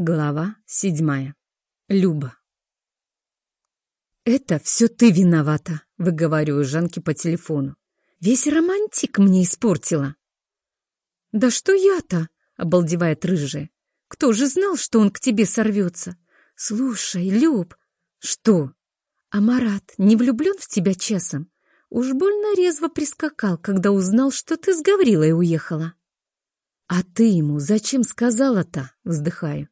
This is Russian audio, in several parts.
Глава седьмая. Люба. «Это все ты виновата», — выговариваю Жанке по телефону. «Весь романтик мне испортила». «Да что я-то?» — обалдевает рыжая. «Кто же знал, что он к тебе сорвется? Слушай, Люб...» «Что?» «А Марат не влюблен в тебя часом? Уж больно резво прискакал, когда узнал, что ты с Гаврилой уехала». «А ты ему зачем сказала-то?» — вздыхаю.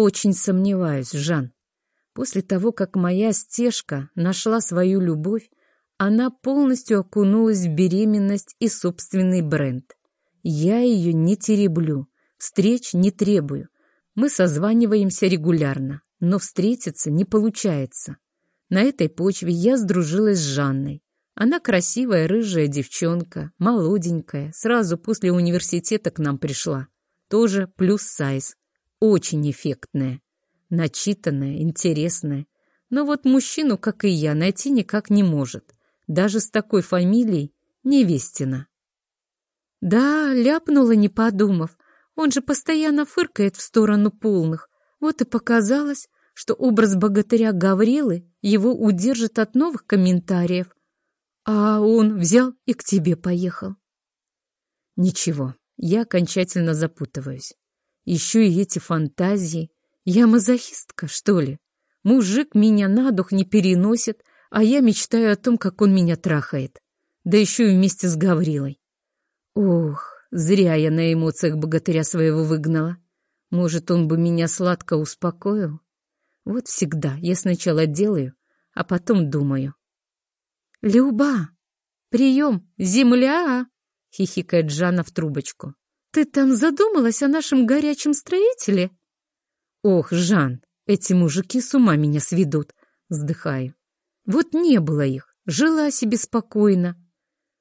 Очень сомневаюсь, Жан. После того, как моя стежка нашла свою любовь, она полностью окунулась в беременность и собственный бренд. Я ее не тереблю, встреч не требую. Мы созваниваемся регулярно, но встретиться не получается. На этой почве я сдружилась с Жанной. Она красивая рыжая девчонка, молоденькая, сразу после университета к нам пришла. Тоже плюс сайз очень эффектная, начитанная, интересная. Но вот мужчину, как и я, найти никак не может. Даже с такой фамилией Невестина. Да, ляпнула, не подумав. Он же постоянно фыркает в сторону полных. Вот и показалось, что образ богатыря Гаврилы его удержит от новых комментариев. А он взял и к тебе поехал. Ничего, я окончательно запутываюсь. Еще и эти фантазии. Я мазохистка, что ли? Мужик меня на дух не переносит, а я мечтаю о том, как он меня трахает. Да еще и вместе с Гаврилой. Ох, зря я на эмоциях богатыря своего выгнала. Может, он бы меня сладко успокоил? Вот всегда я сначала делаю, а потом думаю. «Люба! Прием! Земля!» — хихикает Жанна в трубочку. «Ты там задумалась о нашем горячем строителе?» «Ох, Жан, эти мужики с ума меня сведут!» Вздыхаю. «Вот не было их, жила себе спокойно.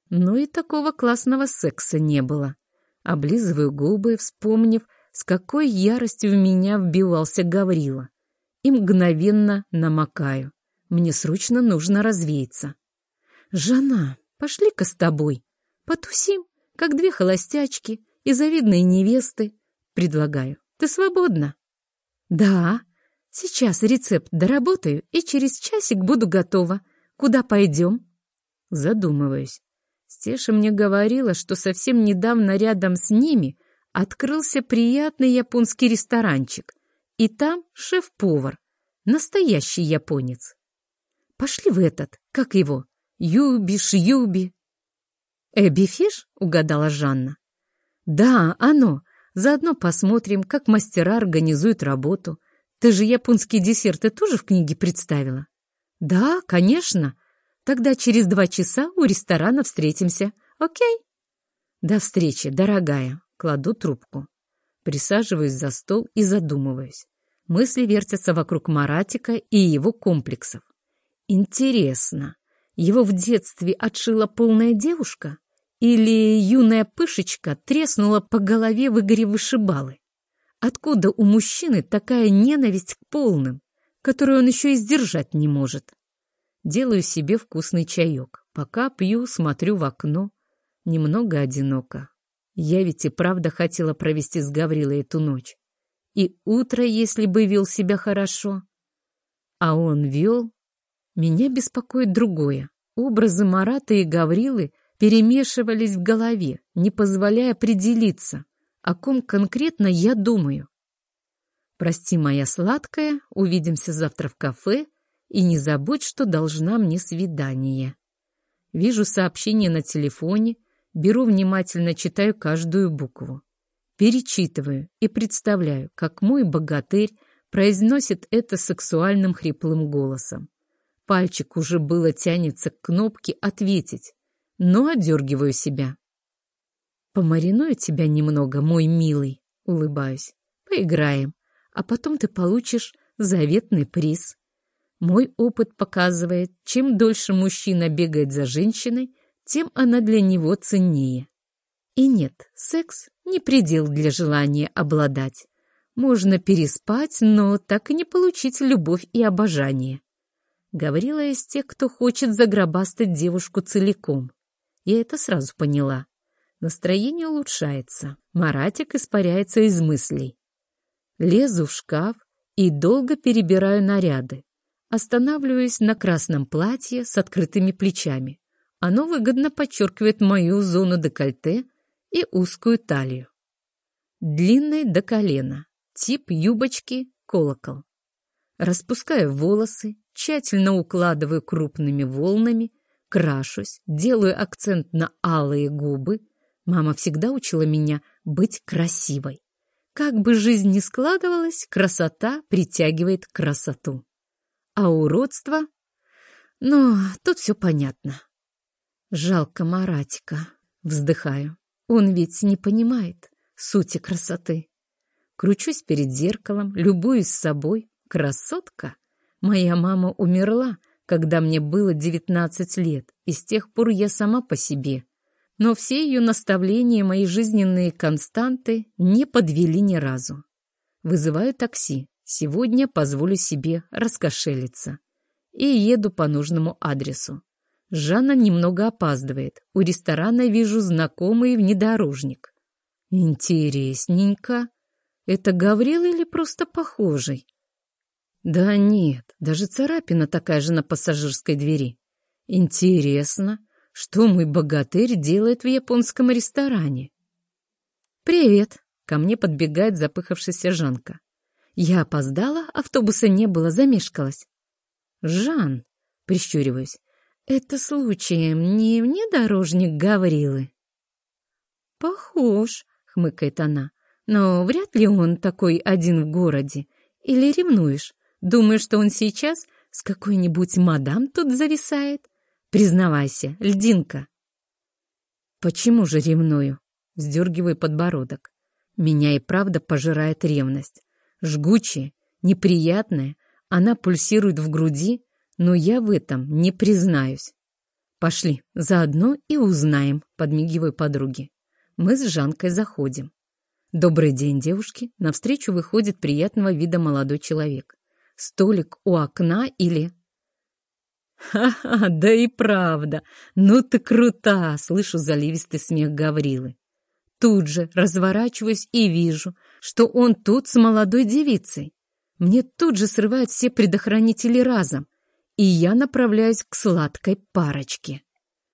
Но и такого классного секса не было. Облизываю губы, вспомнив, с какой яростью в меня вбивался Гаврила. И мгновенно намокаю. Мне срочно нужно развеяться. «Жана, пошли-ка с тобой. Потусим, как две холостячки, и завидные невесты. Предлагаю. Ты свободна? Да. Сейчас рецепт доработаю, и через часик буду готова. Куда пойдем? Задумываюсь. Стеша мне говорила, что совсем недавно рядом с ними открылся приятный японский ресторанчик. И там шеф-повар, настоящий японец. Пошли в этот, как его, Юби-шьюби. «Эбби-фиш?» — угадала Жанна. «Да, оно. Заодно посмотрим, как мастера организуют работу. Ты же японские десерты тоже в книге представила?» «Да, конечно. Тогда через два часа у ресторана встретимся. Окей?» «До встречи, дорогая». Кладу трубку. Присаживаюсь за стол и задумываюсь. Мысли вертятся вокруг Маратика и его комплексов. Интересно, его в детстве отшила полная девушка? Или юная пышечка треснула по голове в Игоре вышибалы? Откуда у мужчины такая ненависть к полным, которую он еще и сдержать не может? Делаю себе вкусный чаек. Пока пью, смотрю в окно. Немного одиноко. Я ведь и правда хотела провести с Гаврилой эту ночь. И утро, если бы вел себя хорошо. А он вел. Меня беспокоит другое. Образы Марата и Гаврилы перемешивались в голове, не позволяя определиться, о ком конкретно я думаю. Прости, моя сладкая, увидимся завтра в кафе, и не забудь, что должна мне свидание. Вижу сообщение на телефоне, беру внимательно, читаю каждую букву. Перечитываю и представляю, как мой богатырь произносит это сексуальным хриплым голосом. Пальчик уже было тянется к кнопке «Ответить», но одергиваю себя. «Помариную тебя немного, мой милый», — улыбаюсь. «Поиграем, а потом ты получишь заветный приз». Мой опыт показывает, чем дольше мужчина бегает за женщиной, тем она для него ценнее. И нет, секс не предел для желания обладать. Можно переспать, но так и не получить любовь и обожание. Говорила из тех, кто хочет загробастать девушку целиком. Я это сразу поняла. Настроение улучшается. Маратик испаряется из мыслей. Лезу в шкаф и долго перебираю наряды. Останавливаюсь на красном платье с открытыми плечами. Оно выгодно подчеркивает мою зону декольте и узкую талию. Длинный до колена, тип юбочки колокол. Распускаю волосы, тщательно укладываю крупными волнами, крашусь, делаю акцент на алые губы. Мама всегда учила меня быть красивой. Как бы жизнь ни складывалась, красота притягивает красоту. А уродство? Ну, тут все понятно. Жалко Маратика. Вздыхаю. Он ведь не понимает сути красоты. Кручусь перед зеркалом, любуюсь собой. Красотка? Моя мама умерла, когда мне было 19 лет, и с тех пор я сама по себе. Но все ее наставления, мои жизненные константы не подвели ни разу. Вызываю такси. Сегодня позволю себе раскошелиться. И еду по нужному адресу. Жанна немного опаздывает. У ресторана вижу знакомый внедорожник. Интересненько. Это Гаврил или просто похожий? Да нет, даже царапина такая же на пассажирской двери. Интересно, что мой богатырь делает в японском ресторане? Привет, ко мне подбегает запыхавшаяся Жанка. Я опоздала, автобуса не было, замешкалась. Жан, прищуриваюсь, это случаем не внедорожник Гаврилы? Похож, хмыкает она. Но вряд ли он такой один в городе. Или ревнуешь? Думаешь, что он сейчас с какой-нибудь мадам тут зависает? Признавайся, льдинка. Почему же ревную? Сдергиваю подбородок. Меня и правда пожирает ревность. Жгучая, неприятная, она пульсирует в груди, но я в этом не признаюсь. Пошли, заодно и узнаем, подмигиваю подруге. Мы с Жанкой заходим. Добрый день, девушки. Навстречу выходит приятного вида молодой человек. Столик у окна или... «Ха-ха, да и правда! Ну ты крута!» — слышу заливистый смех Гаврилы. Тут же разворачиваюсь и вижу, что он тут с молодой девицей. Мне тут же срывают все предохранители разом, и я направляюсь к сладкой парочке.